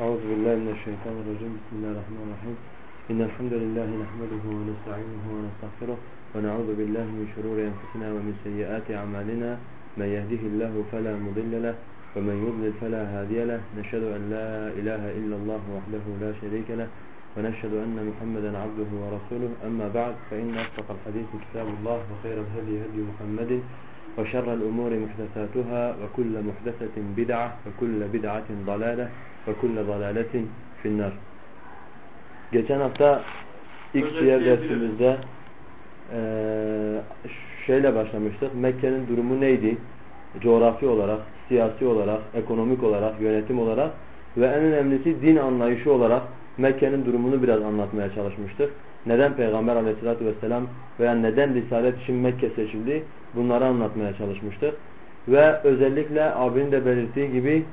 أعوذ بالله من الشيطان الرجيم. بسم الله الرحمن الرحيم. إن الحمد لله نحمده ونستعينه ونستغفره ونعوذ بالله من شرور أنفسنا ومن سيئات أعمالنا. من يهده الله فلا مضل له ومن يضلل فلا هادي له. نشهد أن لا إله إلا الله وحده لا شريك له ونشهد أن محمدا عبده ورسوله. أما بعد فإن أصدق الحديث كتاب الله وخير الهدي هدي محمد وشر الأمور محدثاتها وكل محدثة بدعة وكل بدعة ضلالة ve kulle dalaletin finnar. Geçen hafta ilk diğer dersimizde e, şeyle başlamıştık. Mekke'nin durumu neydi? Coğrafi olarak, siyasi olarak, ekonomik olarak, yönetim olarak ve en önemlisi din anlayışı olarak Mekke'nin durumunu biraz anlatmaya çalışmıştık. Neden Peygamber aleyhissalatü vesselam veya neden Risalet için Mekke seçildi bunları anlatmaya çalışmıştık. Ve özellikle abinin de belirttiği gibi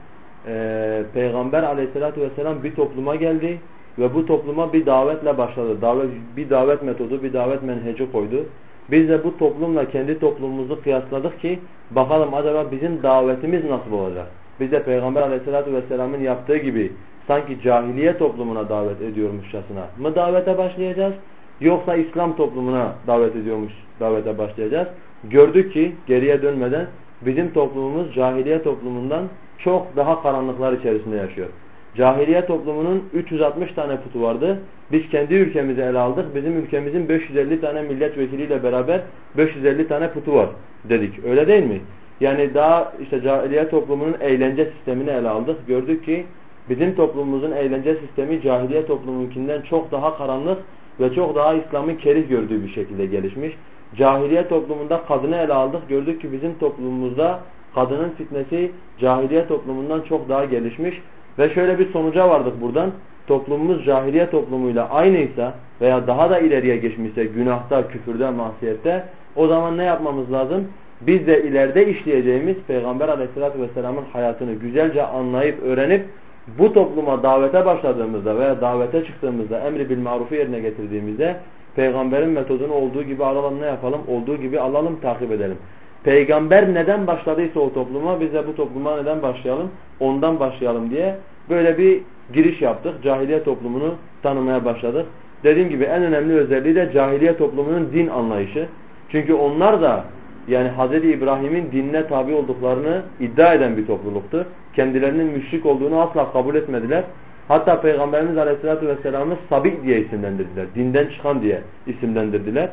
e, Peygamber aleyhissalatü vesselam bir topluma geldi ve bu topluma bir davetle başladı. Davet, bir davet metodu, bir davet menheci koydu. Biz de bu toplumla kendi toplumumuzu kıyasladık ki bakalım acaba bizim davetimiz nasıl olacak? Biz de Peygamber aleyhissalatü vesselamın yaptığı gibi sanki cahiliye toplumuna davet ediyormuşçasına mı davete başlayacağız? Yoksa İslam toplumuna davet ediyormuş davete başlayacağız. Gördük ki geriye dönmeden bizim toplumumuz cahiliye toplumundan çok daha karanlıklar içerisinde yaşıyor. Cahiliye toplumunun 360 tane putu vardı. Biz kendi ülkemizi ele aldık. Bizim ülkemizin 550 tane milletvekiliyle beraber 550 tane putu var dedik. Öyle değil mi? Yani daha işte cahiliye toplumunun eğlence sistemini ele aldık. Gördük ki bizim toplumumuzun eğlence sistemi cahiliye toplumunkinden çok daha karanlık ve çok daha İslam'ın kerih gördüğü bir şekilde gelişmiş. Cahiliye toplumunda kadını ele aldık. Gördük ki bizim toplumumuzda kadının fitnesi cahiliye toplumundan çok daha gelişmiş. Ve şöyle bir sonuca vardık buradan. Toplumumuz cahiliye toplumuyla aynıysa veya daha da ileriye geçmişse günahta, küfürde, masiyette o zaman ne yapmamız lazım? Biz de ileride işleyeceğimiz Peygamber aleyhissalatü vesselamın hayatını güzelce anlayıp, öğrenip bu topluma davete başladığımızda veya davete çıktığımızda emri bil marufu yerine getirdiğimizde peygamberin metodunu olduğu gibi alalım ne yapalım? Olduğu gibi alalım takip edelim. Peygamber neden başladıysa o topluma biz de bu topluma neden başlayalım? Ondan başlayalım diye böyle bir giriş yaptık. Cahiliye toplumunu tanımaya başladık. Dediğim gibi en önemli özelliği de cahiliye toplumunun din anlayışı. Çünkü onlar da yani Hz. İbrahim'in dinine tabi olduklarını iddia eden bir topluluktu. Kendilerinin müşrik olduğunu asla kabul etmediler. Hatta Peygamberimiz Aleyhisselatü Vesselam'ı Sabik diye isimlendirdiler. Dinden çıkan diye isimlendirdiler.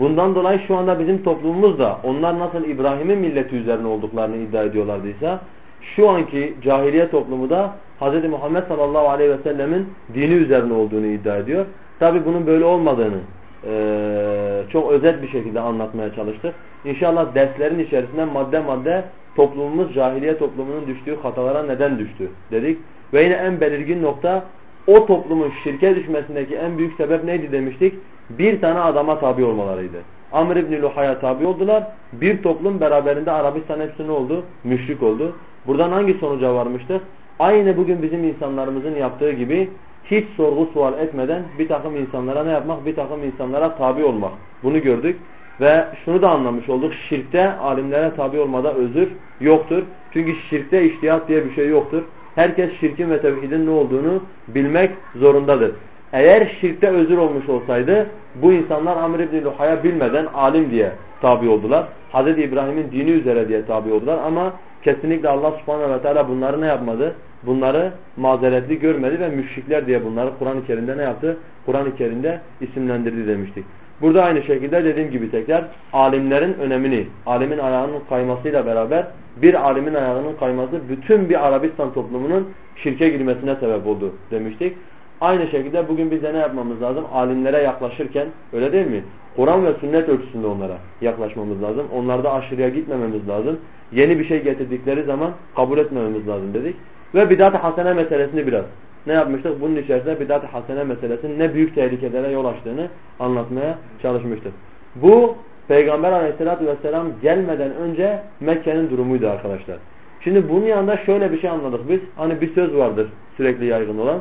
Bundan dolayı şu anda bizim toplumumuz da onlar nasıl İbrahim'in milleti üzerine olduklarını iddia ediyorlardıysa şu anki cahiliye toplumu da Hz. Muhammed sallallahu aleyhi ve sellemin dini üzerine olduğunu iddia ediyor. Tabi bunun böyle olmadığını e, çok özet bir şekilde anlatmaya çalıştık. İnşallah derslerin içerisinde madde madde toplumumuz cahiliye toplumunun düştüğü hatalara neden düştü dedik. Ve yine en belirgin nokta o toplumun şirke düşmesindeki en büyük sebep neydi demiştik? Bir tane adama tabi olmalarıydı. Amr ibn Luhay'a tabi oldular. Bir toplum beraberinde Arabistan hepsi ne oldu? Müşrik oldu. Buradan hangi sonuca varmıştık? Aynı bugün bizim insanlarımızın yaptığı gibi hiç sorgu sual etmeden bir takım insanlara ne yapmak? Bir takım insanlara tabi olmak. Bunu gördük. Ve şunu da anlamış olduk. Şirkte alimlere tabi olmada özür yoktur. Çünkü şirkte iştihat diye bir şey yoktur. Herkes şirkin ve tevhidin ne olduğunu bilmek zorundadır. Eğer şirkte özür olmuş olsaydı bu insanlar Amr ibn Luhay'a bilmeden alim diye tabi oldular. Hz. İbrahim'in dini üzere diye tabi oldular ama kesinlikle Allah subhanahu ve teala bunları ne yapmadı? Bunları mazeretli görmedi ve müşrikler diye bunları Kur'an-ı Kerim'de ne yaptı? Kur'an-ı Kerim'de isimlendirdi demiştik. Burada aynı şekilde dediğim gibi tekrar alimlerin önemini, alimin ayağının kaymasıyla beraber bir alimin ayağının kayması bütün bir Arabistan toplumunun şirke girmesine sebep oldu demiştik. Aynı şekilde bugün biz ne yapmamız lazım? Alimlere yaklaşırken öyle değil mi? Kur'an ve sünnet ölçüsünde onlara yaklaşmamız lazım. Onlarda aşırıya gitmememiz lazım. Yeni bir şey getirdikleri zaman kabul etmememiz lazım dedik. Ve bidat-ı hasene meselesini biraz ne yapmıştık? Bunun içerisinde bidat-ı hasene meselesinin ne büyük tehlikelere yol açtığını anlatmaya çalışmıştık. Bu Peygamber aleyhissalatü vesselam gelmeden önce Mekke'nin durumuydu arkadaşlar. Şimdi bunun yanında şöyle bir şey anladık biz. Hani bir söz vardır sürekli yaygın olan.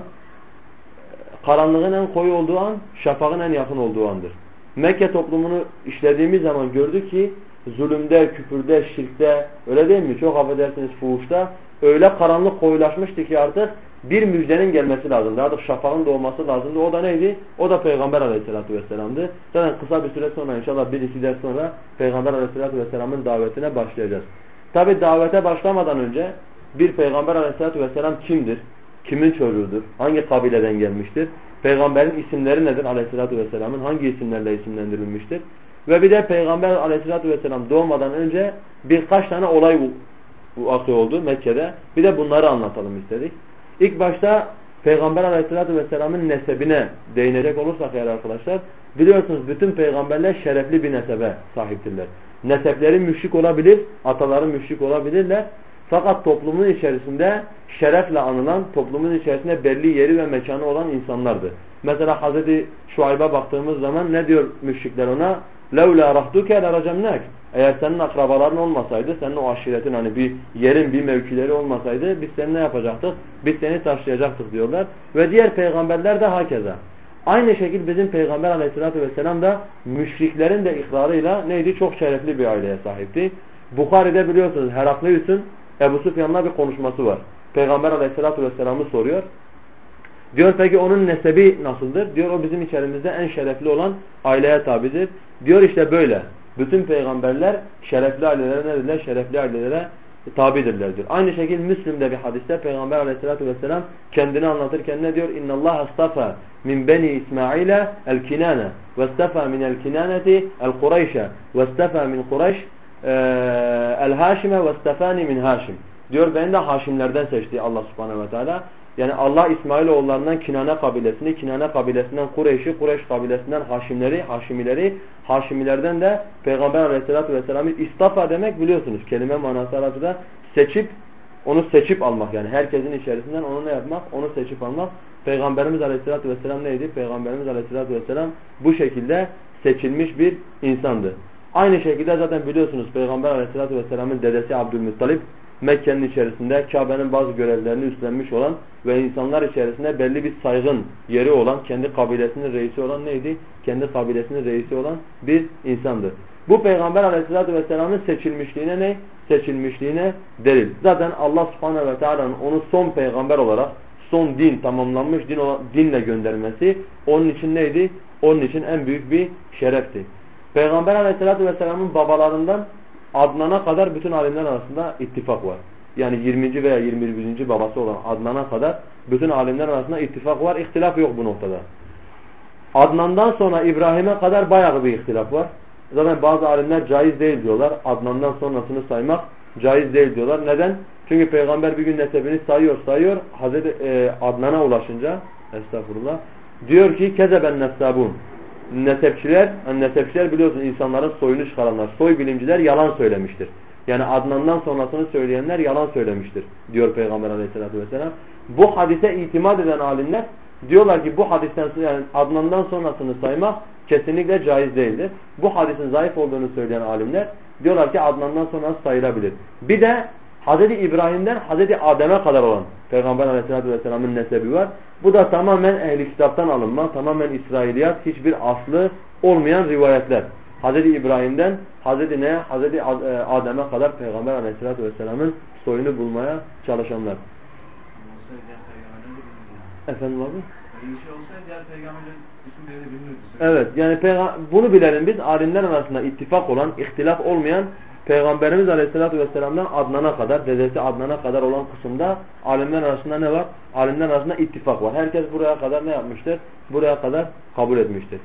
Karanlığın en koyu olduğu an, şafağın en yakın olduğu andır. Mekke toplumunu işlediğimiz zaman gördük ki zulümde, küfürde, şirkte öyle değil mi? Çok affedersiniz fuhuşta öyle karanlık koyulaşmıştı ki artık bir müjdenin gelmesi lazımdı. Artık şafağın doğması lazımdı. O da neydi? O da Peygamber aleyhissalatü vesselam'dı. Zaten kısa bir süre sonra inşallah bir iki ders sonra Peygamber aleyhissalatü vesselam'ın davetine başlayacağız. Tabi davete başlamadan önce bir Peygamber aleyhissalatü vesselam kimdir? Kimin çocuğudur? Hangi kabileden gelmiştir? Peygamberin isimleri nedir aleyhissalatü vesselamın? Hangi isimlerle isimlendirilmiştir? Ve bir de Peygamber aleyhissalatü vesselam doğmadan önce birkaç tane olay vakı oldu Mekke'de. Bir de bunları anlatalım istedik. İlk başta Peygamber aleyhissalatü vesselamın nesebine değinecek olursak eğer arkadaşlar biliyorsunuz bütün peygamberler şerefli bir nesebe sahiptirler. Nesepleri müşrik olabilir, ataları müşrik olabilirler. Fakat toplumun içerisinde şerefle anılan, toplumun içerisinde belli yeri ve mekanı olan insanlardı. Mesela Hazreti Şuayb'a baktığımız zaman ne diyor müşrikler ona? لَوْلَا رَحْدُكَ لَرَجَمْنَاكَ Eğer senin akrabaların olmasaydı, senin o aşiretin hani bir yerin, bir mevkileri olmasaydı biz seni ne yapacaktık? Biz seni taşlayacaktık diyorlar. Ve diğer peygamberler de hakeza. Aynı şekilde bizim Peygamber aleyhissalatü vesselam da müşriklerin de ikrarıyla neydi? Çok şerefli bir aileye sahipti. Bukhari'de biliyorsunuz Heraklius'un Ebu Sufyan'la bir konuşması var. Peygamber aleyhissalatü vesselam'ı soruyor. Diyor peki onun nesebi nasıldır? Diyor o bizim içerimizde en şerefli olan aileye tabidir. Diyor işte böyle. Bütün peygamberler şerefli ailelere nedirler? Şerefli ailelere tabidirler diyor. Aynı şekilde Müslim'de bir hadiste Peygamber aleyhissalatü vesselam kendini anlatırken ne diyor? İnna Allah astafa min beni İsmail'e el-kinane ve istafa min el-kinaneti el-Kureyşe ve istafa min Kureyş el-Haşime ve istafani min Haşim. Diyor beni de Haşimlerden seçti Allah subhanehu ve teala. Yani Allah İsmailoğullarından Kinane kabilesini, Kinane kabilesinden Kureyş'i, Kureyş kabilesinden Haşimleri, Haşimileri, Haşimilerden de Peygamber aleyhissalatü vesselam'ı istafa demek biliyorsunuz. Kelime manası Arapçada seçip, onu seçip almak yani herkesin içerisinden onu ne yapmak? Onu seçip almak. Peygamberimiz aleyhissalatü vesselam neydi? Peygamberimiz aleyhissalatü vesselam bu şekilde seçilmiş bir insandı. Aynı şekilde zaten biliyorsunuz Peygamber aleyhissalatü vesselamın dedesi Abdülmuttalip Mekke'nin içerisinde Kabe'nin bazı görevlerini üstlenmiş olan ve insanlar içerisinde belli bir saygın yeri olan, kendi kabilesinin reisi olan neydi? Kendi kabilesinin reisi olan bir insandı. Bu Peygamber aleyhissalatü vesselamın seçilmişliğine ne? Seçilmişliğine delil. Zaten Allah subhanehu ve teala'nın onu son peygamber olarak, son din tamamlanmış din dinle göndermesi onun için neydi? Onun için en büyük bir şerefti. Peygamber aleyhissalatü vesselamın babalarından Adnan'a kadar bütün alimler arasında ittifak var. Yani 20. veya 21. babası olan Adnan'a kadar bütün alimler arasında ittifak var. İhtilaf yok bu noktada. Adnan'dan sonra İbrahim'e kadar bayağı bir ihtilaf var. Zaten bazı alimler caiz değil diyorlar. Adnan'dan sonrasını saymak caiz değil diyorlar. Neden? Çünkü peygamber bir gün nesebini sayıyor sayıyor. Hazreti e, Adnan'a ulaşınca estağfurullah diyor ki kezeben nessabun nesepçiler, yani nesepçiler biliyorsun insanların soyunu çıkaranlar, soy bilimciler yalan söylemiştir. Yani Adnan'dan sonrasını söyleyenler yalan söylemiştir diyor Peygamber aleyhissalatü vesselam. Bu hadise itimat eden alimler diyorlar ki bu hadisten yani Adnan'dan sonrasını saymak kesinlikle caiz değildir. Bu hadisin zayıf olduğunu söyleyen alimler diyorlar ki Adnan'dan sonrası sayılabilir. Bir de Hz. İbrahim'den Hz. Adem'e kadar olan Peygamber aleyhissalatü vesselamın nesebi var. Bu da tamamen ehli kitaptan alınma, tamamen İsrailiyat, hiçbir aslı olmayan rivayetler. Hz. İbrahim'den Hz. ne? Hz. E, Adem'e kadar Peygamber aleyhissalatü vesselamın soyunu bulmaya çalışanlar. Efendim abi? Evet yani bunu bilelim biz alimler arasında ittifak olan, ihtilaf olmayan Peygamberimiz Aleyhisselatü Vesselam'dan Adnan'a kadar, dedesi Adnan'a kadar olan kısımda alimler arasında ne var? Alimler arasında ittifak var. Herkes buraya kadar ne yapmıştır? Buraya kadar kabul etmiştir.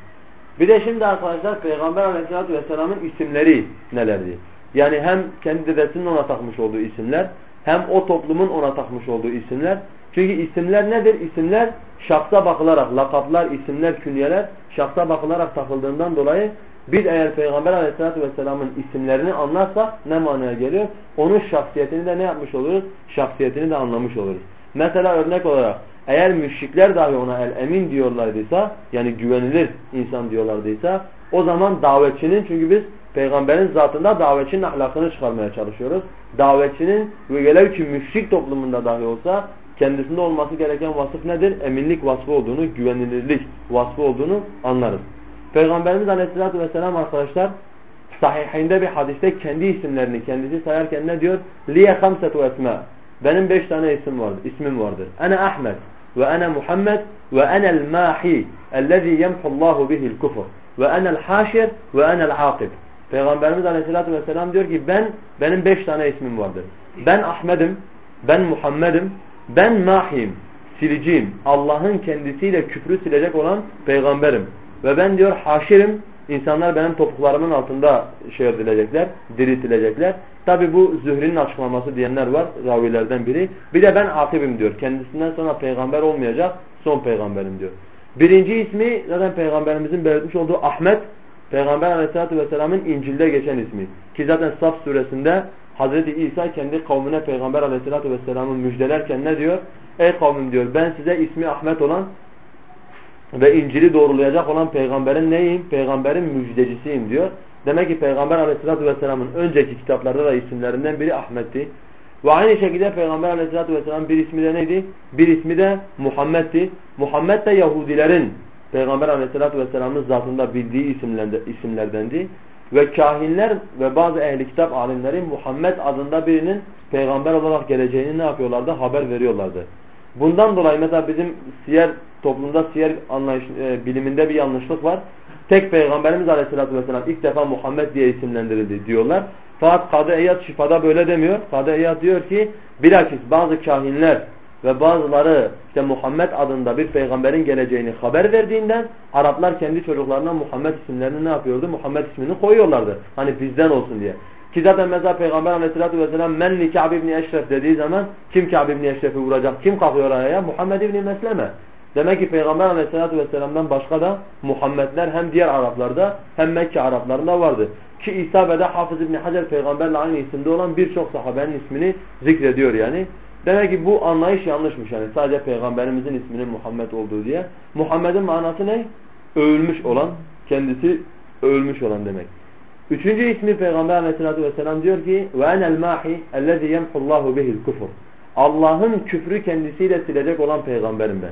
Bir de şimdi arkadaşlar Peygamber Aleyhisselatü Vesselam'ın isimleri nelerdi? Yani hem kendi dedesinin ona takmış olduğu isimler, hem o toplumun ona takmış olduğu isimler. Çünkü isimler nedir? İsimler şahsa bakılarak, lakaplar, isimler, künyeler şahsa bakılarak takıldığından dolayı biz eğer Peygamber aleyhissalatü vesselamın isimlerini anlarsak ne manaya geliyor? Onun şahsiyetini de ne yapmış oluruz? Şahsiyetini de anlamış oluruz. Mesela örnek olarak eğer müşrikler dahi ona el-emin diyorlardıysa yani güvenilir insan diyorlardıysa o zaman davetçinin çünkü biz peygamberin zatında davetçinin ahlakını çıkarmaya çalışıyoruz. Davetçinin ve gelev ki müşrik toplumunda dahi olsa kendisinde olması gereken vasıf nedir? Eminlik vasfı olduğunu, güvenilirlik vasfı olduğunu anlarız. Peygamberimiz Aleyhisselatü Vesselam arkadaşlar sahihinde bir hadiste kendi isimlerini kendisi sayarken ne diyor? Liye hamsetu esma. Benim beş tane isim vardır, ismim vardır. Ene Ahmet ve ene Muhammed ve enel mahi ellezî yemhullahu bihil kufur ve enel haşir ve enel akib. Peygamberimiz Aleyhisselatü Vesselam diyor ki ben benim beş tane ismim vardır. Ben Ahmet'im, ben Muhammed'im, ben Mahim, siliciyim. Allah'ın kendisiyle küfrü silecek olan peygamberim. Ve ben diyor haşirim, insanlar benim topuklarımın altında şey edilecekler, diriltilecekler. Tabi bu Zühri'nin açıklaması diyenler var, ravilerden biri. Bir de ben akibim diyor. Kendisinden sonra peygamber olmayacak, son peygamberim diyor. Birinci ismi zaten peygamberimizin belirtmiş olduğu Ahmet, Peygamber aleyhissalatü vesselamın İncil'de geçen ismi. Ki zaten Saf suresinde Hazreti İsa kendi kavmine Peygamber aleyhissalatü vesselamın müjdelerken ne diyor? Ey kavmim diyor ben size ismi Ahmet olan ve İncil'i doğrulayacak olan peygamberin neyim? Peygamberin müjdecisiyim diyor. Demek ki Peygamber aleyhissalatü vesselamın önceki kitaplarda da isimlerinden biri Ahmet'ti. Ve aynı şekilde Peygamber aleyhissalatü vesselam bir ismi de neydi? Bir ismi de Muhammed'ti. Muhammed de Yahudilerin Peygamber aleyhissalatü vesselamın zatında bildiği isimlerdendi. Ve kahinler ve bazı ehli kitap alimleri Muhammed adında birinin peygamber olarak geleceğini ne yapıyorlardı? Haber veriyorlardı. Bundan dolayı mesela bizim siyer toplumda siyer anlayış, e, biliminde bir yanlışlık var. Tek peygamberimiz aleyhissalatü vesselam ilk defa Muhammed diye isimlendirildi diyorlar. Fakat Kadı Eyyad şifada böyle demiyor. Kadı Eyyad diyor ki bilakis bazı kahinler ve bazıları işte Muhammed adında bir peygamberin geleceğini haber verdiğinden Araplar kendi çocuklarına Muhammed isimlerini ne yapıyordu? Muhammed ismini koyuyorlardı. Hani bizden olsun diye. Ki zaten mesela Peygamber aleyhissalatü vesselam menni Ka'b ibn Eşref dediği zaman kim Ka'b ibn Eşref'i vuracak? Kim kalkıyor ayağa? Muhammed ibn Mesleme. Demek ki Peygamber aleyhissalatü vesselam'dan başka da Muhammedler hem diğer Araplarda hem Mekke Araplarında vardı. Ki İsabe'de Hafız İbni Hacer peygamberle aynı isimde olan birçok sahabenin ismini zikrediyor yani. Demek ki bu anlayış yanlışmış yani sadece peygamberimizin isminin Muhammed olduğu diye. Muhammed'in manası ne? Övülmüş olan, kendisi övülmüş olan demek. Üçüncü ismi Peygamber aleyhissalatü vesselam diyor ki وَاَنَا الْمَاحِ اَلَّذِي يَمْحُ اللّٰهُ بِهِ الْكُفُرِ Allah'ın küfrü kendisiyle silecek olan peygamberim ben.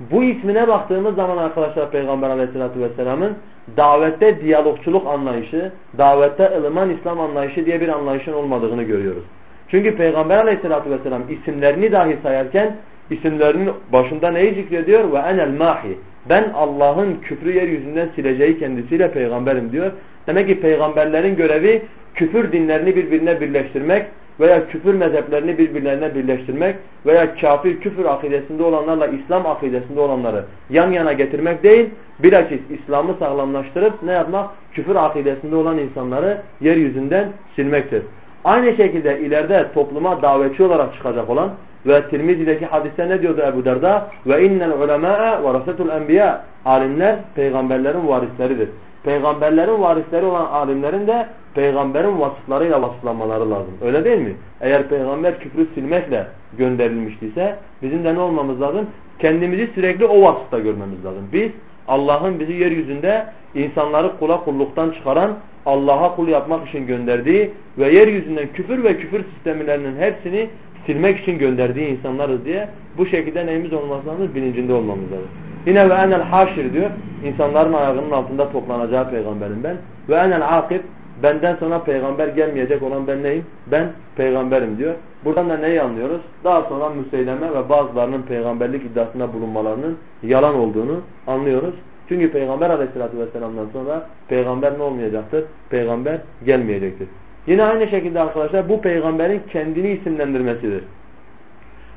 Bu ismine baktığımız zaman arkadaşlar Peygamber aleyhissalatü vesselamın davette diyalogçuluk anlayışı, davette ılıman İslam anlayışı diye bir anlayışın olmadığını görüyoruz. Çünkü Peygamber aleyhissalatü vesselam isimlerini dahi sayarken isimlerinin başında neyi zikrediyor? Ve enel mahi. Ben Allah'ın küfrü yeryüzünden sileceği kendisiyle peygamberim diyor. Demek ki peygamberlerin görevi küfür dinlerini birbirine birleştirmek veya küfür mezheplerini birbirlerine birleştirmek veya kafir küfür akidesinde olanlarla İslam akidesinde olanları yan yana getirmek değil, bilakis İslam'ı sağlamlaştırıp ne yapmak? Küfür akidesinde olan insanları yeryüzünden silmektir. Aynı şekilde ileride topluma davetçi olarak çıkacak olan ve Tirmizi'deki hadiste ne diyordu Ebu Derda? Ve innel ulemâ'e varasetul enbiya. Alimler peygamberlerin varisleridir. Peygamberlerin varisleri olan alimlerin de peygamberin vasıflarıyla vasıflanmaları lazım. Öyle değil mi? Eğer peygamber küfrü silmekle gönderilmiştiyse bizim de ne olmamız lazım? Kendimizi sürekli o vasıfta görmemiz lazım. Biz Allah'ın bizi yeryüzünde insanları kula kulluktan çıkaran Allah'a kul yapmak için gönderdiği ve yeryüzünden küfür ve küfür sistemlerinin hepsini silmek için gönderdiği insanlarız diye bu şekilde neyimiz olması lazım? Bilincinde olmamız lazım. Yine ve enel haşir diyor. İnsanların ayağının altında toplanacağı peygamberim ben. Ve enel akib benden sonra peygamber gelmeyecek olan ben neyim? Ben peygamberim diyor. Buradan da neyi anlıyoruz? Daha sonra müseyleme ve bazılarının peygamberlik iddiasında bulunmalarının yalan olduğunu anlıyoruz. Çünkü Peygamber aleyhissalatü vesselam'dan sonra peygamber ne olmayacaktır? Peygamber gelmeyecektir. Yine aynı şekilde arkadaşlar bu peygamberin kendini isimlendirmesidir.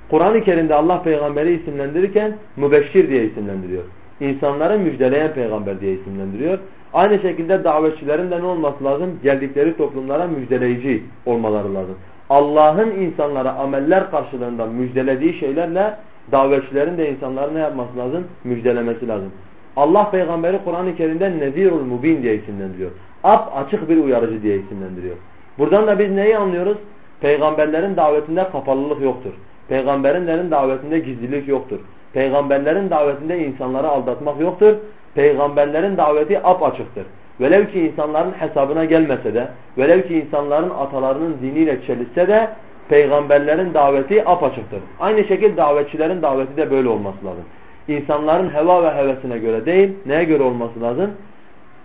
Kur'an-ı Kerim'de Allah peygamberi isimlendirirken mübeşşir diye isimlendiriyor. İnsanları müjdeleyen peygamber diye isimlendiriyor. Aynı şekilde davetçilerin de ne olması lazım? Geldikleri toplumlara müjdeleyici olmaları lazım. Allah'ın insanlara ameller karşılığında müjdelediği şeylerle davetçilerin de insanları ne yapması lazım? Müjdelemesi lazım. Allah peygamberi Kur'an-ı Kerim'de Nezirul Mubin diye isimlendiriyor. Ap açık bir uyarıcı diye isimlendiriyor. Buradan da biz neyi anlıyoruz? Peygamberlerin davetinde kapalılık yoktur. Peygamberlerin davetinde gizlilik yoktur. Peygamberlerin davetinde insanları aldatmak yoktur. Peygamberlerin daveti ap açıktır. Velev ki insanların hesabına gelmese de, velev ki insanların atalarının diniyle çelişse de peygamberlerin daveti apaçıktır. Aynı şekilde davetçilerin daveti de böyle olması lazım. İnsanların heva ve hevesine göre değil, neye göre olması lazım?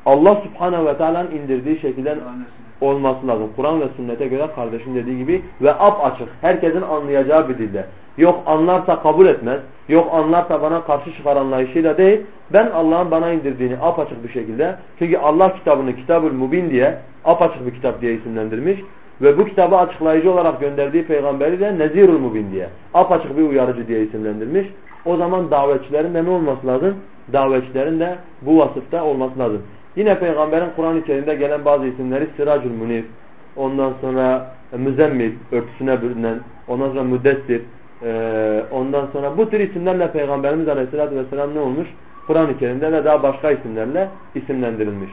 Allah subhanehu ve teala'nın indirdiği şekilde olması lazım. Kur'an ve sünnete göre kardeşin dediği gibi ve ap açık. Herkesin anlayacağı bir dilde. Yok anlarsa kabul etmez. Yok anlarsa bana karşı çıkar anlayışıyla değil. Ben Allah'ın bana indirdiğini apaçık bir şekilde çünkü Allah kitabını Kitabül Mubin diye apaçık bir kitap diye isimlendirmiş. Ve bu kitabı açıklayıcı olarak gönderdiği peygamberi de Nezirul Mubin diye apaçık bir uyarıcı diye isimlendirmiş. O zaman davetçilerin de ne olması lazım? Davetçilerin de bu vasıfta olması lazım. Yine peygamberin Kur'an-ı gelen bazı isimleri Siracül Munif, ondan sonra Müzemmil, örtüsüne bürünen, ondan sonra Müddessir, ee, ondan sonra bu tür isimlerle Peygamberimiz Aleyhisselatü Vesselam ne olmuş? Kur'an-ı Kerim'de ve daha başka isimlerle isimlendirilmiş.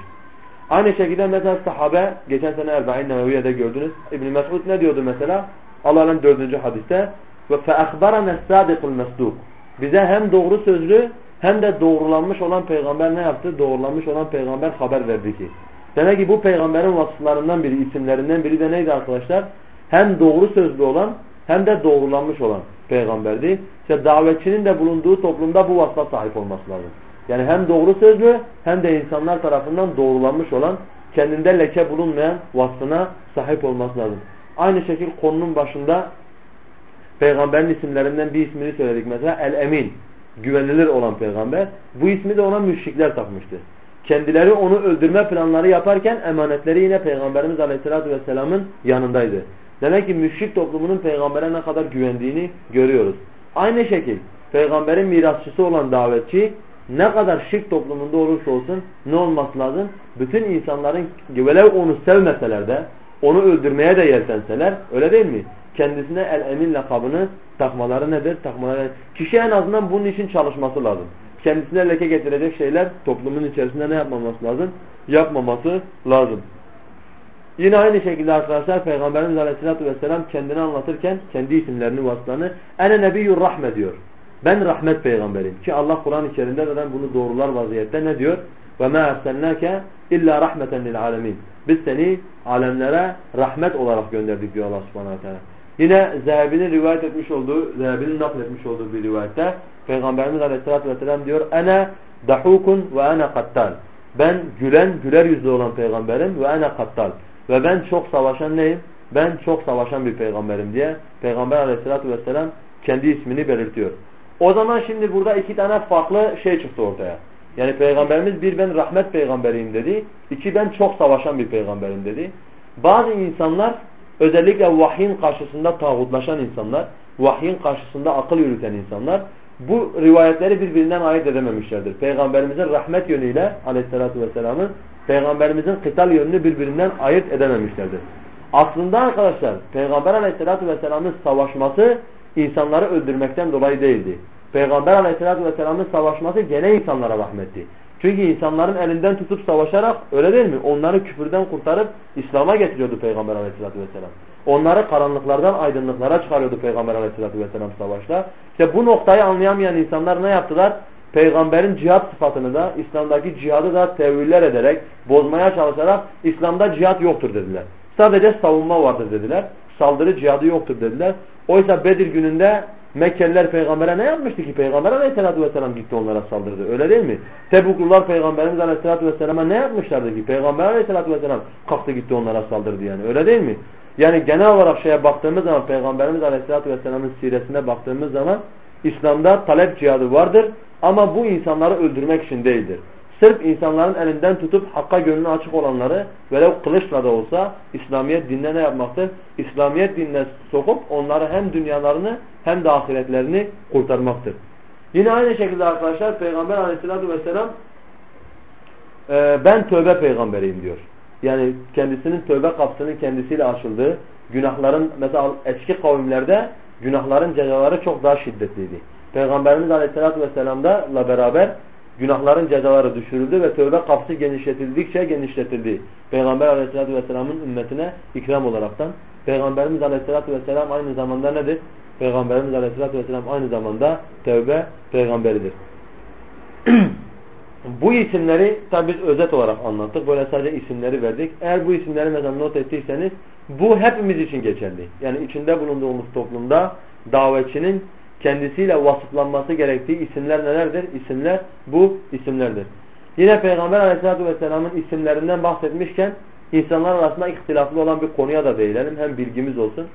Aynı şekilde mesela sahabe, geçen sene Erba'in Neveviye'de gördünüz. İbn-i Mesud ne diyordu mesela? Allah'ın dördüncü hadiste ve فَاَخْبَرَنَا السَّادِقُ الْمَسْدُوقُ Bize hem doğru sözlü hem de doğrulanmış olan peygamber ne yaptı? Doğrulanmış olan peygamber haber verdi ki. Demek ki bu peygamberin vasıflarından biri, isimlerinden biri de neydi arkadaşlar? Hem doğru sözlü olan hem de doğrulanmış olan peygamberdi. İşte davetçinin de bulunduğu toplumda bu vasfa sahip olması lazım. Yani hem doğru sözlü hem de insanlar tarafından doğrulanmış olan kendinde leke bulunmayan vasfına sahip olması lazım. Aynı şekilde konunun başında peygamberin isimlerinden bir ismini söyledik mesela El-Emin güvenilir olan peygamber. Bu ismi de ona müşrikler takmıştı. Kendileri onu öldürme planları yaparken emanetleri yine Peygamberimiz Aleyhisselatü Vesselam'ın yanındaydı. Demek ki müşrik toplumunun peygambere ne kadar güvendiğini görüyoruz. Aynı şekil peygamberin mirasçısı olan davetçi ne kadar şirk toplumunda olursa olsun ne olması lazım? Bütün insanların velev onu sevmeseler de onu öldürmeye de yeltenseler öyle değil mi? Kendisine el-emin lakabını takmaları nedir? Takmaları Kişi en azından bunun için çalışması lazım. Kendisine leke getirecek şeyler toplumun içerisinde ne yapmaması lazım? Yapmaması lazım. Yine aynı şekilde arkadaşlar Peygamberimiz Aleyhisselatü Vesselam kendini anlatırken kendi isimlerini vasıflarını ene nebiyyur rahme diyor. Ben rahmet peygamberim. Ki Allah Kur'an-ı Kerim'de zaten bunu doğrular vaziyette ne diyor? Ve ma ersennake illa rahmeten lil alemin. Biz seni alemlere rahmet olarak gönderdik diyor Allah Subhanahu teala. Yine Zehebi'nin rivayet etmiş olduğu, Zehebi'nin nakletmiş olduğu bir rivayette Peygamberimiz Aleyhisselatü Vesselam diyor: "Ene dahukun ve ene kattal." Ben gülen, güler yüzlü olan peygamberim ve ene kattal. Ve ben çok savaşan neyim? Ben çok savaşan bir peygamberim diye Peygamber aleyhissalatü vesselam kendi ismini belirtiyor. O zaman şimdi burada iki tane farklı şey çıktı ortaya. Yani peygamberimiz bir ben rahmet peygamberiyim dedi. iki ben çok savaşan bir peygamberim dedi. Bazı insanlar özellikle vahyin karşısında tağutlaşan insanlar, vahyin karşısında akıl yürüten insanlar bu rivayetleri birbirinden ayırt edememişlerdir. Peygamberimizin rahmet yönüyle aleyhissalatü vesselamın Peygamberimizin kıtal yönünü birbirinden ayırt edememişlerdir. Aslında arkadaşlar Peygamber aleyhissalatü vesselamın savaşması insanları öldürmekten dolayı değildi. Peygamber aleyhissalatü vesselamın savaşması gene insanlara rahmetti. Çünkü insanların elinden tutup savaşarak öyle değil mi? Onları küfürden kurtarıp İslam'a getiriyordu Peygamber aleyhissalatü vesselam. Onları karanlıklardan aydınlıklara çıkarıyordu Peygamber aleyhissalatü vesselam savaşta. İşte bu noktayı anlayamayan insanlar ne yaptılar? Peygamberin cihat sıfatını da İslam'daki cihadı da teviller ederek bozmaya çalışarak İslam'da cihat yoktur dediler. Sadece savunma vardır dediler. Saldırı cihadı yoktur dediler. Oysa Bedir gününde Mekkeliler peygambere ne yapmıştı ki? Peygamber aleyhissalatü vesselam gitti onlara saldırdı. Öyle değil mi? Tebuklular peygamberimiz aleyhissalatü vesselama ne yapmışlardı ki? Peygamber aleyhissalatü vesselam kalktı gitti onlara saldırdı yani. Öyle değil mi? Yani genel olarak şeye baktığımız zaman peygamberimiz aleyhissalatü vesselamın siresine baktığımız zaman İslam'da talep cihadı vardır. Ama bu insanları öldürmek için değildir. Sırf insanların elinden tutup hakka gönlü açık olanları velev kılıçla da olsa İslamiyet dinine ne yapmaktır? İslamiyet dinine sokup onları hem dünyalarını hem de ahiretlerini kurtarmaktır. Yine aynı şekilde arkadaşlar Peygamber aleyhissalatü vesselam e, ben tövbe peygamberiyim diyor. Yani kendisinin tövbe kapısının kendisiyle açıldığı günahların mesela eski kavimlerde günahların cezaları çok daha şiddetliydi. Peygamberimiz Aleyhisselatü Vesselam'la beraber günahların cezaları düşürüldü ve tövbe kapısı genişletildikçe genişletildi. Peygamber Aleyhisselatü Vesselam'ın ümmetine ikram olaraktan. Peygamberimiz Aleyhisselatü Vesselam aynı zamanda nedir? Peygamberimiz Aleyhisselatü Vesselam aynı zamanda tövbe peygamberidir. bu isimleri tabi biz özet olarak anlattık. Böyle sadece isimleri verdik. Eğer bu isimleri mesela not ettiyseniz bu hepimiz için geçerli. Yani içinde bulunduğumuz toplumda davetçinin kendisiyle vasıflanması gerektiği isimler nelerdir? İsimler bu isimlerdir. Yine Peygamber aleyhissalatü vesselamın isimlerinden bahsetmişken insanlar arasında ihtilaflı olan bir konuya da değinelim. Hem bilgimiz olsun.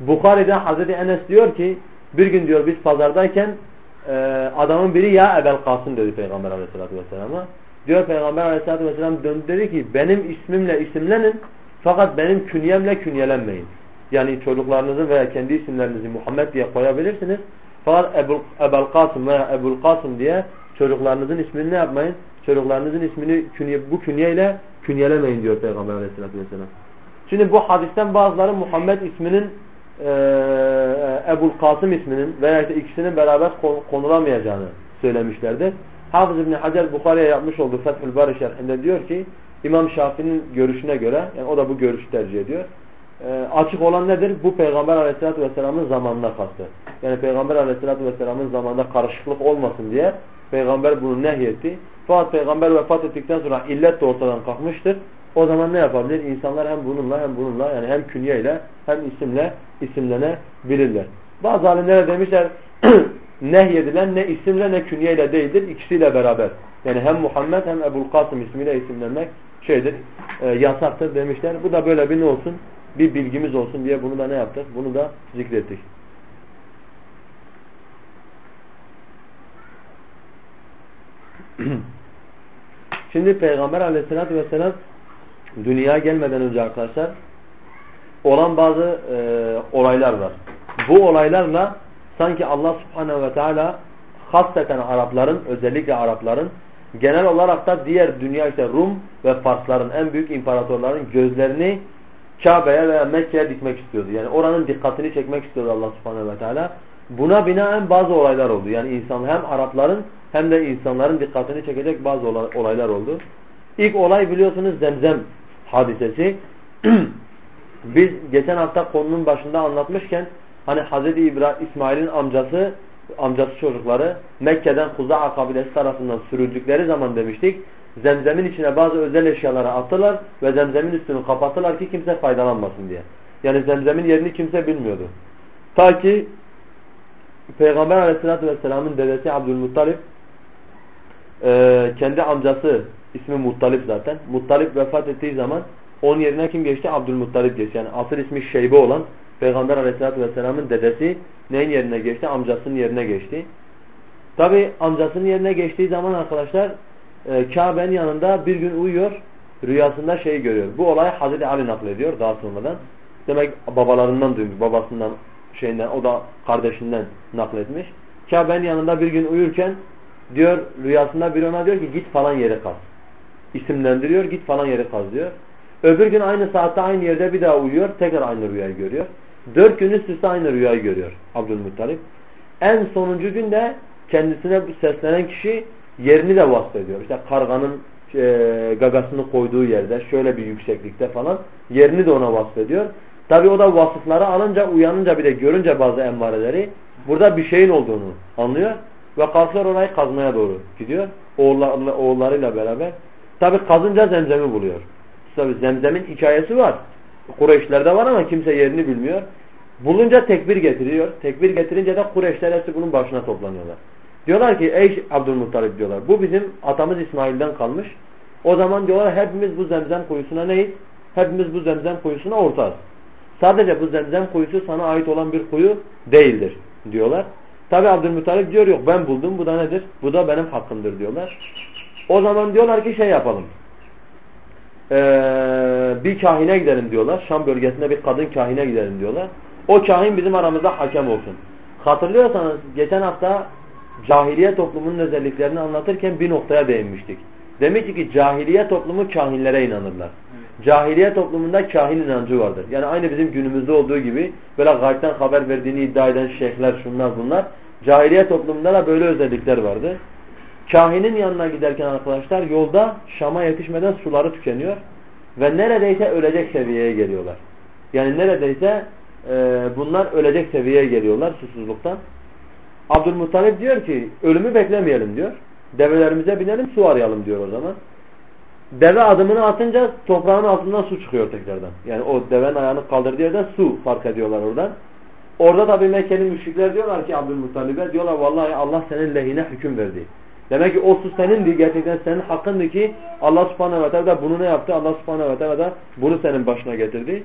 Bukhari'de Hazreti Enes diyor ki bir gün diyor biz pazardayken e, adamın biri ya Ebel Kasım dedi Peygamber aleyhissalatü vesselam'a. Diyor Peygamber aleyhissalatü vesselam döndü dedi ki benim ismimle isimlenin fakat benim künyemle künyelenmeyin. Yani çocuklarınızı veya kendi isimlerinizi Muhammed diye koyabilirsiniz. Fakat Ebul, Ebel Kasım veya Ebul Kasım diye çocuklarınızın ismini ne yapmayın? Çocuklarınızın ismini künye, bu künyeyle künyelemeyin diyor Peygamber aleyhissalatü vesselam. Şimdi bu hadisten bazıları Muhammed isminin e, Ebul Kasım isminin veya işte ikisinin beraber konulamayacağını söylemişlerdi. Hafız İbni Hacer Bukhari'ye yapmış olduğu Fethül Bari şerhinde diyor ki İmam Şafii'nin görüşüne göre yani o da bu görüşü tercih ediyor. E, açık olan nedir? Bu Peygamber Aleyhisselatü vesselamın zamanına kastı. Yani Peygamber Aleyhisselatü vesselamın zamanında karışıklık olmasın diye Peygamber bunu nehyetti. Fakat Peygamber vefat ettikten sonra illet de ortadan kalkmıştır. O zaman ne yapabilir? İnsanlar hem bununla hem bununla yani hem künyeyle hem isimle isimlenebilirler. Bazı alimler demişler nehyedilen ne isimle ne künyeyle değildir. ikisiyle beraber. Yani hem Muhammed hem Ebul Kasım ismiyle isimlenmek şeydir, e, yasaktır demişler. Bu da böyle bir ne olsun? Bir bilgimiz olsun diye bunu da ne yaptık? Bunu da zikrettik. Şimdi Peygamber aleyhissalatü vesselam dünya gelmeden önce arkadaşlar olan bazı e, olaylar var. Bu olaylarla sanki Allah subhanehu ve teala hasreten Arapların özellikle Arapların genel olarak da diğer dünya işte Rum ve Farsların en büyük imparatorların gözlerini Kabe'ye veya Mekke'ye dikmek istiyordu. Yani oranın dikkatini çekmek istiyordu Allah subhanehu ve teala. Buna binaen bazı olaylar oldu. Yani insan hem Arapların hem de insanların dikkatini çekecek bazı olaylar oldu. İlk olay biliyorsunuz Zemzem hadisesi. Biz geçen hafta konunun başında anlatmışken hani İbrahim İsmail'in amcası amcası çocukları Mekke'den Kuza'a kabilesi tarafından sürüldükleri zaman demiştik. Zemzemin içine bazı özel eşyaları attılar ve zemzemin üstünü kapattılar ki kimse faydalanmasın diye. Yani zemzemin yerini kimse bilmiyordu. Ta ki Peygamber aleyhissalatü vesselamın dedesi Abdülmuttalip e, kendi amcası ismi Muttalip zaten. Muttalip vefat ettiği zaman onun yerine kim geçti? Abdülmuttalip geçti. Yani asıl ismi Şeybe olan Peygamber aleyhissalatü vesselamın dedesi neyin yerine geçti? Amcasının yerine geçti. Tabi amcasının yerine geçtiği zaman arkadaşlar e, Kabe'nin yanında bir gün uyuyor. Rüyasında şeyi görüyor. Bu olay Hazreti Ali naklediyor daha sonradan. Demek babalarından duymuş. Babasından şeyinden o da kardeşinden nakletmiş. Kabe'nin yanında bir gün uyurken diyor rüyasında bir ona diyor ki git falan yere kaz. İsimlendiriyor git falan yere kaz diyor. Öbür gün aynı saatte aynı yerde bir daha uyuyor. Tekrar aynı rüyayı görüyor. Dört gün üst üste aynı rüyayı görüyor Abdülmuttalip. En sonuncu günde kendisine seslenen kişi yerini de vasfediyor. İşte karganın e, gagasını koyduğu yerde şöyle bir yükseklikte falan yerini de ona vasfediyor. Tabi o da vasıfları alınca uyanınca bir de görünce bazı emmareleri burada bir şeyin olduğunu anlıyor ve kalkıyor orayı kazmaya doğru gidiyor oğullar, oğullarıyla beraber. Tabi kazınca zemzemi buluyor. Tabi zemzemin hikayesi var. Kureyşlerde var ama kimse yerini bilmiyor. Bulunca tekbir getiriyor. Tekbir getirince de Kureyşler hepsi bunun başına toplanıyorlar. Diyorlar ki ey Abdülmuttalip diyorlar. Bu bizim atamız İsmail'den kalmış. O zaman diyorlar hepimiz bu zemzem kuyusuna neyiz? Hepimiz bu zemzem kuyusuna ortağız. Sadece bu zemzem kuyusu sana ait olan bir kuyu değildir diyorlar. Tabi Abdülmuttalip diyor yok ben buldum bu da nedir? Bu da benim hakkımdır diyorlar. O zaman diyorlar ki şey yapalım. Ee, bir kahine gidelim diyorlar. Şam bölgesinde bir kadın kahine gidelim diyorlar. O kahin bizim aramızda hakem olsun. Hatırlıyorsanız geçen hafta cahiliye toplumunun özelliklerini anlatırken bir noktaya değinmiştik. Demek ki cahiliye toplumu kahinlere inanırlar. Cahiliye toplumunda kahin inancı vardır. Yani aynı bizim günümüzde olduğu gibi böyle gaybden haber verdiğini iddia eden şeyhler şunlar bunlar. Cahiliye toplumunda da böyle özellikler vardı. Kahinin yanına giderken arkadaşlar yolda Şam'a yetişmeden suları tükeniyor. Ve neredeyse ölecek seviyeye geliyorlar. Yani neredeyse e, bunlar ölecek seviyeye geliyorlar susuzluktan. Abdülmuttalip diyor ki ölümü beklemeyelim diyor. Develerimize binelim su arayalım diyor o zaman. Deve adımını atınca toprağın altından su çıkıyor tekrardan. Yani o devenin ayağını kaldırdığı yerden su fark ediyorlar oradan. Orada tabi Mekke'nin müşrikler diyorlar ki Abdülmuttalib'e diyorlar vallahi Allah senin lehine hüküm verdi. Demek ki o su senindi gerçekten senin hakkındı ki Allah subhanehu ve teala bunu ne yaptı? Allah subhanehu ve teala bunu senin başına getirdi.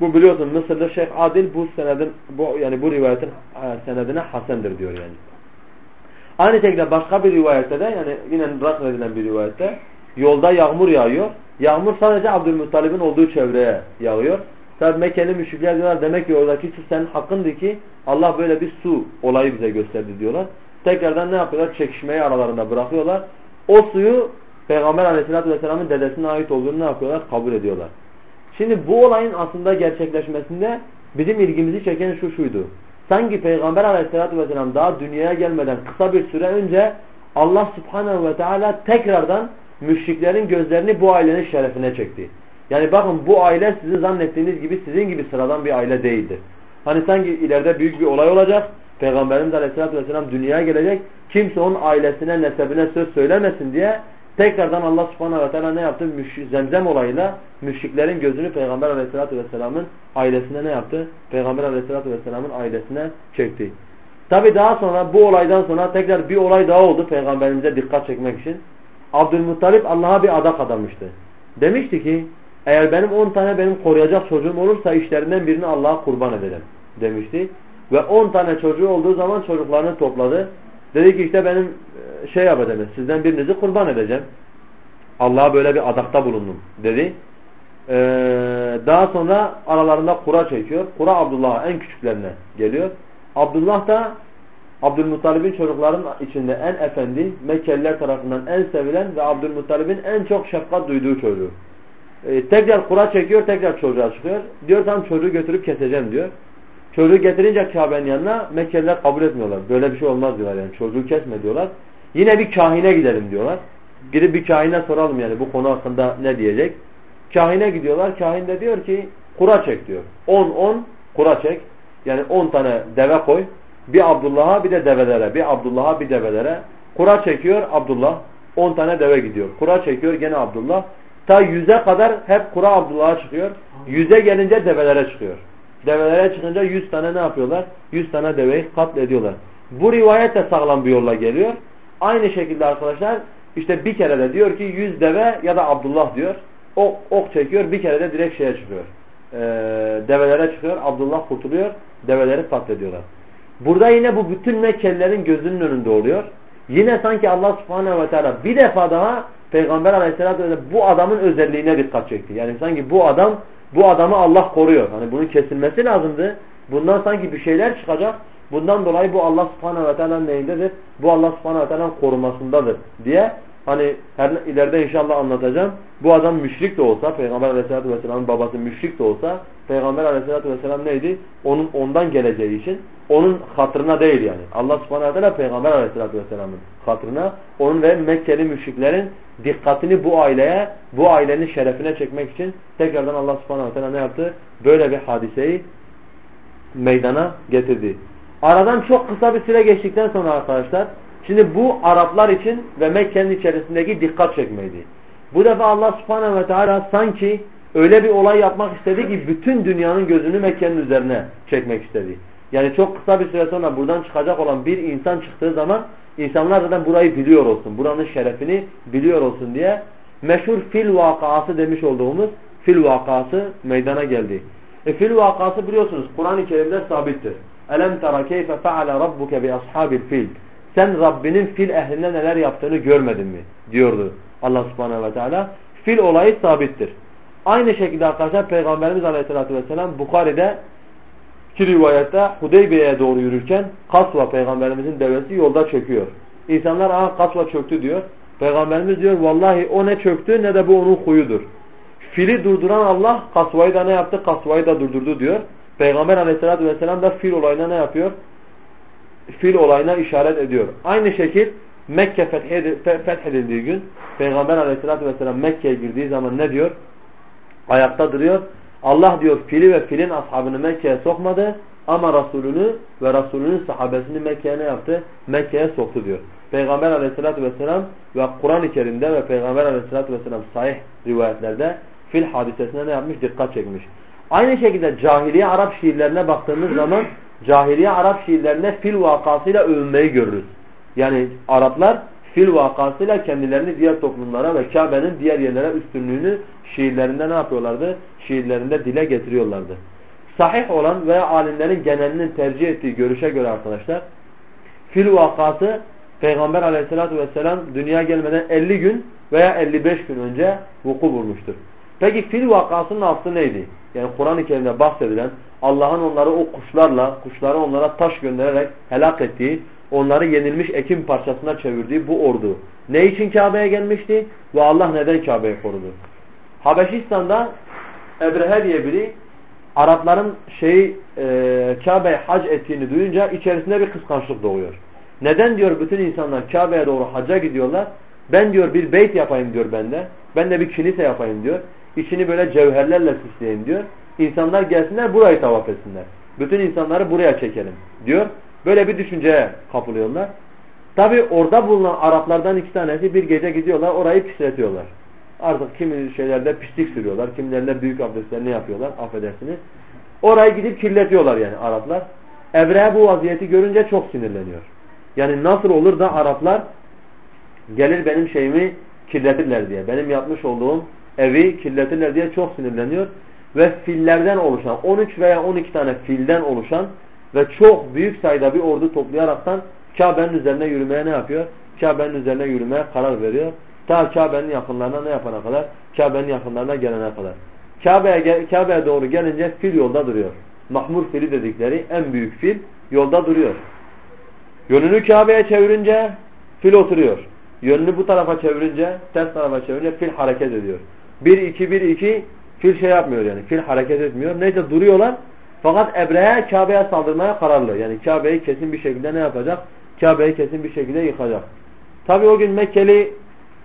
Bu biliyorsun Mısır'da Şeyh Adil bu senedin bu yani bu rivayetin e, senedine hasendir diyor yani. Aynı şekilde başka bir rivayette de yani yine edilen bir rivayette yolda yağmur yağıyor. Yağmur sadece Abdülmuttalib'in olduğu çevreye yağıyor. Tabi Mekkeli müşrikler diyorlar demek ki oradaki su senin hakkındı ki Allah böyle bir su olayı bize gösterdi diyorlar. Tekrardan ne yapıyorlar? Çekişmeyi aralarında bırakıyorlar. O suyu Peygamber aleyhissalatü vesselamın dedesine ait olduğunu ne yapıyorlar? Kabul ediyorlar. Şimdi bu olayın aslında gerçekleşmesinde bizim ilgimizi çeken şu şuydu. Sanki Peygamber aleyhissalatü vesselam daha dünyaya gelmeden kısa bir süre önce Allah subhanehu ve teala tekrardan müşriklerin gözlerini bu ailenin şerefine çekti. Yani bakın bu aile sizin zannettiğiniz gibi sizin gibi sıradan bir aile değildir. Hani sanki ileride büyük bir olay olacak. Peygamberimiz Aleyhisselatü Vesselam dünyaya gelecek. Kimse onun ailesine, nesebine söz söylemesin diye tekrardan Allah Subhanahu ve Teala ne yaptı? Zemzem olayıyla müşriklerin gözünü Peygamber Aleyhisselatü Vesselam'ın ailesine ne yaptı? Peygamber Aleyhisselatü Vesselam'ın ailesine çekti. Tabi daha sonra bu olaydan sonra tekrar bir olay daha oldu Peygamberimize dikkat çekmek için. Abdülmuttalip Allah'a bir adak adamıştı. Demişti ki eğer benim 10 tane benim koruyacak çocuğum olursa işlerinden birini Allah'a kurban ederim demişti. Ve 10 tane çocuğu olduğu zaman çocuklarını topladı. Dedi ki işte benim e, şey yapacağım sizden birinizi kurban edeceğim. Allah'a böyle bir adakta bulundum dedi. Ee, daha sonra aralarında kura çekiyor. Kura Abdullah'a en küçüklerine geliyor. Abdullah da Abdülmuttalib'in çocukların içinde en efendi, Mekkeliler tarafından en sevilen ve Abdülmuttalib'in en çok şefkat duyduğu çocuğu. Ee, tekrar kura çekiyor, tekrar çocuğa çıkıyor. Diyor tam çocuğu götürüp keseceğim diyor. Çocuğu getirince Kabe'nin yanına Mekkeliler kabul etmiyorlar. Böyle bir şey olmaz diyorlar yani. Çocuğu kesme diyorlar. Yine bir kahine gidelim diyorlar. Gidip bir kahine soralım yani bu konu hakkında ne diyecek. Kahine gidiyorlar. Kahin de diyor ki kura çek diyor. 10-10 kura çek. Yani 10 tane deve koy. Bir Abdullah'a bir de develere. Bir Abdullah'a bir develere. Kura çekiyor Abdullah. 10 tane deve gidiyor. Kura çekiyor gene Abdullah. Ta yüze kadar hep kura Abdullah'a çıkıyor. Yüze gelince develere çıkıyor. Develere çıkınca yüz tane ne yapıyorlar? Yüz tane deveyi katlediyorlar. Bu rivayet de sağlam bir yolla geliyor. Aynı şekilde arkadaşlar işte bir kere de diyor ki yüz deve ya da Abdullah diyor. O ok çekiyor bir kere de direkt şeye çıkıyor. Ee, develere çıkıyor. Abdullah kurtuluyor. Develeri katlediyorlar. Burada yine bu bütün Mekkelilerin gözünün önünde oluyor. Yine sanki Allah subhanehu ve teala bir defa daha Peygamber aleyhissalatü vesselam bu adamın özelliğine dikkat çekti. Yani sanki bu adam bu adamı Allah koruyor. Hani bunun kesilmesi lazımdı. Bundan sanki bir şeyler çıkacak. Bundan dolayı bu Allah subhanahu ve teala'nın neyindedir? Bu Allah subhanahu ve teala'nın korumasındadır diye hani her, ileride inşallah anlatacağım. Bu adam müşrik de olsa, Peygamber aleyhissalatü vesselamın babası müşrik de olsa, Peygamber aleyhissalatü vesselam neydi? Onun ondan geleceği için, onun hatırına değil yani. Allah subhanahu teala Peygamber aleyhissalatü vesselamın hatırına, onun ve Mekkeli müşriklerin dikkatini bu aileye, bu ailenin şerefine çekmek için tekrardan Allah subhanahu teala ne yaptı? Böyle bir hadiseyi meydana getirdi. Aradan çok kısa bir süre geçtikten sonra arkadaşlar, şimdi bu Araplar için ve Mekke'nin içerisindeki dikkat çekmeydi. Bu defa Allah subhanahu ve teala sanki öyle bir olay yapmak istedi ki bütün dünyanın gözünü Mekke'nin üzerine çekmek istedi. Yani çok kısa bir süre sonra buradan çıkacak olan bir insan çıktığı zaman İnsanlar zaten burayı biliyor olsun. Buranın şerefini biliyor olsun diye meşhur fil vakası demiş olduğumuz fil vakası meydana geldi. E fil vakası biliyorsunuz Kur'an-ı Kerim'de sabittir. Elem tera keyfe feale rabbuke bi ashabil fil. Sen Rabbinin fil ehline neler yaptığını görmedin mi? diyordu Allah subhanehu ve teala. Fil olayı sabittir. Aynı şekilde arkadaşlar Peygamberimiz aleyhissalatü vesselam Bukhari'de ki rivayette Hudeybiye'ye doğru yürürken Kasva peygamberimizin devesi yolda çöküyor. İnsanlar aha Kasva çöktü diyor. Peygamberimiz diyor vallahi o ne çöktü ne de bu onun huyudur. Fili durduran Allah Kasva'yı da ne yaptı? Kasva'yı da durdurdu diyor. Peygamber aleyhissalatü vesselam da fil olayına ne yapıyor? Fil olayına işaret ediyor. Aynı şekil Mekke fethedildiği gün Peygamber aleyhissalatü vesselam Mekke'ye girdiği zaman ne diyor? Ayakta duruyor. Allah diyor fili ve filin ashabını Mekke'ye sokmadı ama Resulünü ve Resulünün sahabesini Mekke'ye ne yaptı? Mekke'ye soktu diyor. Peygamber aleyhissalatü vesselam ve Kur'an-ı Kerim'de ve Peygamber aleyhissalatü vesselam sahih rivayetlerde fil hadisesine ne yapmış? Dikkat çekmiş. Aynı şekilde cahiliye Arap şiirlerine baktığımız zaman cahiliye Arap şiirlerine fil vakasıyla övünmeyi görürüz. Yani Araplar fil vakasıyla kendilerini diğer toplumlara ve Kabe'nin diğer yerlere üstünlüğünü şiirlerinde ne yapıyorlardı? Şiirlerinde dile getiriyorlardı. Sahih olan veya alimlerin genelinin tercih ettiği görüşe göre arkadaşlar fil vakası Peygamber aleyhissalatü vesselam dünya gelmeden 50 gün veya 55 gün önce vuku bulmuştur. Peki fil vakasının aslı neydi? Yani Kur'an-ı Kerim'de bahsedilen Allah'ın onları o kuşlarla, kuşları onlara taş göndererek helak ettiği, onları yenilmiş ekim parçasına çevirdiği bu ordu. Ne için Kabe'ye gelmişti ve Allah neden Kabe'yi korudu? Habeşistan'da Ebrehe diye biri Arapların şeyi e, Kabe'ye hac ettiğini duyunca içerisinde bir kıskançlık doğuyor. Neden diyor bütün insanlar Kabe'ye doğru hacca gidiyorlar? Ben diyor bir beyt yapayım diyor bende. Ben de bir kilise yapayım diyor. İçini böyle cevherlerle süsleyeyim diyor. İnsanlar gelsinler burayı tavaf etsinler. Bütün insanları buraya çekelim diyor. Böyle bir düşünceye kapılıyorlar. Tabi orada bulunan Araplardan iki tanesi bir gece gidiyorlar orayı pisletiyorlar. Artık kimi şeylerde pislik sürüyorlar. Kimilerinde büyük abdestlerini yapıyorlar. Affedersiniz. Orayı gidip kirletiyorlar yani Araplar. Ebrehe bu vaziyeti görünce çok sinirleniyor. Yani nasıl olur da Araplar gelir benim şeyimi kirletirler diye. Benim yapmış olduğum evi kirletirler diye çok sinirleniyor. Ve fillerden oluşan 13 veya 12 tane filden oluşan ve çok büyük sayıda bir ordu toplayaraktan Kabe'nin üzerine yürümeye ne yapıyor? Kabe'nin üzerine yürümeye karar veriyor. Ta Kabe'nin yakınlarına ne yapana kadar? Kabe'nin yakınlarına gelene kadar. Kabe'ye Kabe'ye doğru gelince fil yolda duruyor. Mahmur fili dedikleri en büyük fil yolda duruyor. Yönünü Kabe'ye çevirince fil oturuyor. Yönünü bu tarafa çevirince, ters tarafa çevirince fil hareket ediyor. 1 2 1 2 fil şey yapmıyor yani. Fil hareket etmiyor. Neyse duruyorlar. Fakat Ebrehe Kabe'ye saldırmaya kararlı. Yani Kabe'yi kesin bir şekilde ne yapacak? Kabe'yi kesin bir şekilde yıkacak. Tabi o gün Mekkeli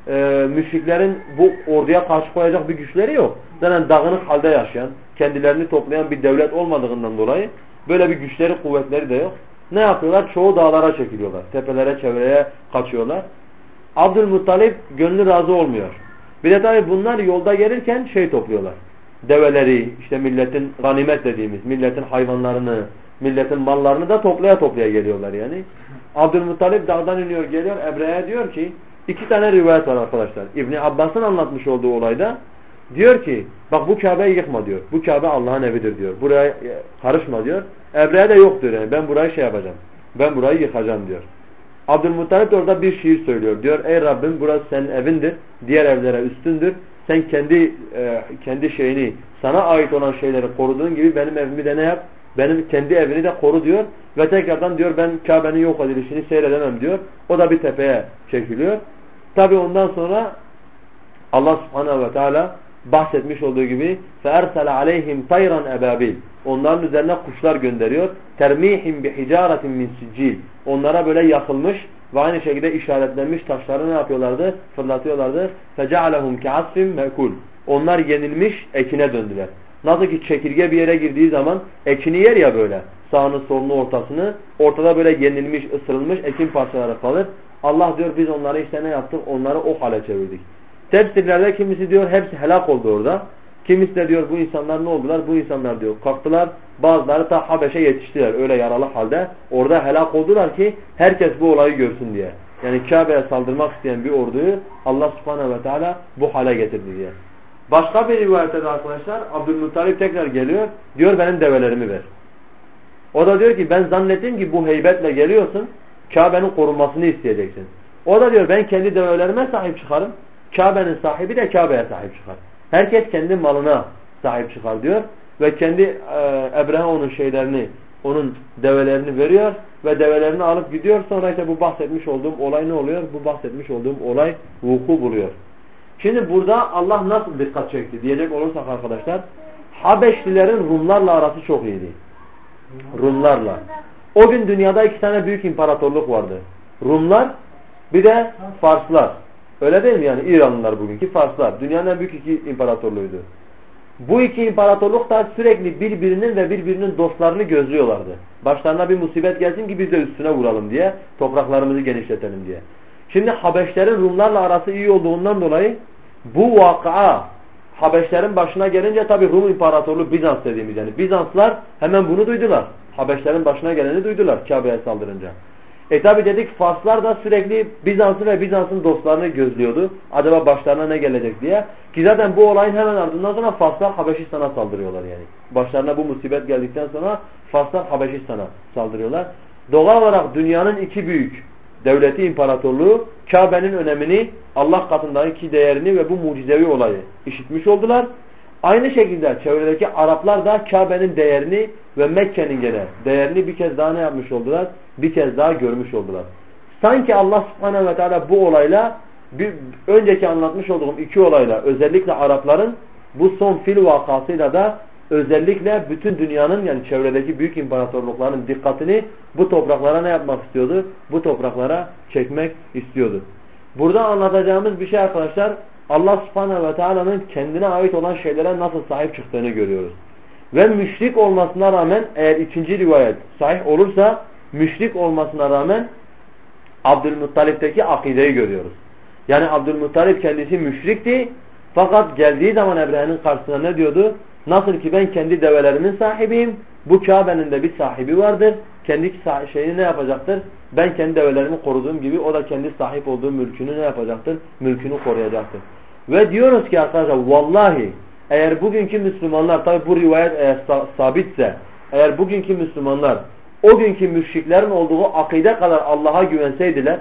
e, müşriklerin bu orduya karşı koyacak bir güçleri yok. Zaten dağınık halde yaşayan, kendilerini toplayan bir devlet olmadığından dolayı böyle bir güçleri, kuvvetleri de yok. Ne yapıyorlar? Çoğu dağlara çekiliyorlar. Tepelere, çevreye kaçıyorlar. Abdülmuttalip gönlü razı olmuyor. Bir de tabi bunlar yolda gelirken şey topluyorlar. Develeri, işte milletin ganimet dediğimiz, milletin hayvanlarını, milletin mallarını da toplaya toplaya geliyorlar yani. Abdülmuttalip dağdan iniyor geliyor. Ebre'ye diyor ki iki tane rivayet var arkadaşlar. İbni Abbas'ın anlatmış olduğu olayda diyor ki bak bu Kabe'yi yıkma diyor. Bu Kabe Allah'ın evidir diyor. Buraya karışma diyor. Ebre'ye de yok diyor yani ben burayı şey yapacağım. Ben burayı yıkacağım diyor. Abdülmuttalip orada bir şiir söylüyor. Diyor ey Rabbim burası senin evindir. Diğer evlere üstündür. Sen kendi e, kendi şeyini sana ait olan şeyleri koruduğun gibi benim evimi de ne yap? Benim kendi evini de koru diyor. Ve tekrardan diyor ben Kabe'nin yok edilişini seyredemem diyor. O da bir tepeye çekiliyor. Tabi ondan sonra Allah subhanehu ve teala bahsetmiş olduğu gibi فَاَرْسَلَ عَلَيْهِمْ طَيْرًا اَبَابِيلِ Onların üzerine kuşlar gönderiyor. تَرْمِيهِمْ بِحِجَارَةٍ مِنْ سِجِّيلِ Onlara böyle yakılmış ve aynı şekilde işaretlenmiş taşları ne yapıyorlardı? Fırlatıyorlardı. فَجَعَلَهُمْ كَعَصْفٍ مَكُولِ Onlar yenilmiş ekine döndüler. Nasıl ki çekirge bir yere girdiği zaman ekini yer ya böyle. Sağını solunu ortasını. Ortada böyle yenilmiş, ısırılmış ekin parçaları kalır. Allah diyor biz onları işte ne yaptık? Onları o hale çevirdik. Tefsirlerde kimisi diyor hepsi helak oldu orada. Kimisi de diyor bu insanlar ne oldular? Bu insanlar diyor kalktılar. Bazıları ta Habeş'e yetiştiler öyle yaralı halde. Orada helak oldular ki herkes bu olayı görsün diye. Yani Kabe'ye saldırmak isteyen bir orduyu Allah subhanehu ve teala bu hale getirdi diye. Başka bir rivayette de arkadaşlar Abdülmuttalip tekrar geliyor. Diyor benim develerimi ver. O da diyor ki ben zannettim ki bu heybetle geliyorsun. Kabe'nin korunmasını isteyeceksin. O da diyor ben kendi develerime sahip çıkarım. Kabe'nin sahibi de Kabe'ye sahip çıkar. Herkes kendi malına sahip çıkar diyor. Ve kendi e, Ebrehe onun şeylerini, onun develerini veriyor ve develerini alıp gidiyor. Sonra işte bu bahsetmiş olduğum olay ne oluyor? Bu bahsetmiş olduğum olay vuku buluyor. Şimdi burada Allah nasıl dikkat çekti diyecek olursak arkadaşlar Habeşlilerin Rumlarla arası çok iyiydi. Rumlarla. O gün dünyada iki tane büyük imparatorluk vardı. Rumlar bir de Farslar. Öyle değil mi yani İranlılar bugünkü Farslar. Dünyanın en büyük iki imparatorluğuydu. Bu iki imparatorluk da sürekli birbirinin ve birbirinin dostlarını gözlüyorlardı. Başlarına bir musibet gelsin ki biz de üstüne vuralım diye. Topraklarımızı genişletelim diye. Şimdi Habeşlerin Rumlarla arası iyi olduğundan dolayı bu vakıa Habeşlerin başına gelince tabi Rum İmparatorluğu Bizans dediğimiz yani Bizanslar hemen bunu duydular. Habeşlerin başına geleni duydular Kabe'ye saldırınca. E tabi dedik Farslar da sürekli Bizans'ı ve Bizans'ın dostlarını gözlüyordu. Acaba başlarına ne gelecek diye. Ki zaten bu olayın hemen ardından sonra Farslar Habeşistan'a saldırıyorlar yani. Başlarına bu musibet geldikten sonra Farslar Habeşistan'a saldırıyorlar. Doğal olarak dünyanın iki büyük devleti imparatorluğu Kabe'nin önemini Allah katındaki değerini ve bu mucizevi olayı işitmiş oldular. Aynı şekilde çevredeki Araplar da Kabe'nin değerini ve Mekke'nin gene değerini bir kez daha ne yapmış oldular? Bir kez daha görmüş oldular. Sanki Allah subhanehu ve teala bu olayla bir önceki anlatmış olduğum iki olayla özellikle Arapların bu son fil vakasıyla da özellikle bütün dünyanın yani çevredeki büyük imparatorlukların dikkatini bu topraklara ne yapmak istiyordu? Bu topraklara çekmek istiyordu. Burada anlatacağımız bir şey arkadaşlar Allah subhanehu ve teala'nın kendine ait olan şeylere nasıl sahip çıktığını görüyoruz. Ve müşrik olmasına rağmen eğer ikinci rivayet sahih olursa müşrik olmasına rağmen Abdülmuttalip'teki akideyi görüyoruz. Yani Abdülmuttalip kendisi müşrikti fakat geldiği zaman Ebrehe'nin karşısına ne diyordu? Nasıl ki ben kendi develerimin sahibiyim, bu Kabe'nin de bir sahibi vardır. Kendi şeyini ne yapacaktır? Ben kendi develerimi koruduğum gibi o da kendi sahip olduğu mülkünü ne yapacaktır? Mülkünü koruyacaktır. Ve diyoruz ki arkadaşlar vallahi eğer bugünkü Müslümanlar tabi bu rivayet eğer sabitse eğer bugünkü Müslümanlar o günkü müşriklerin olduğu akide kadar Allah'a güvenseydiler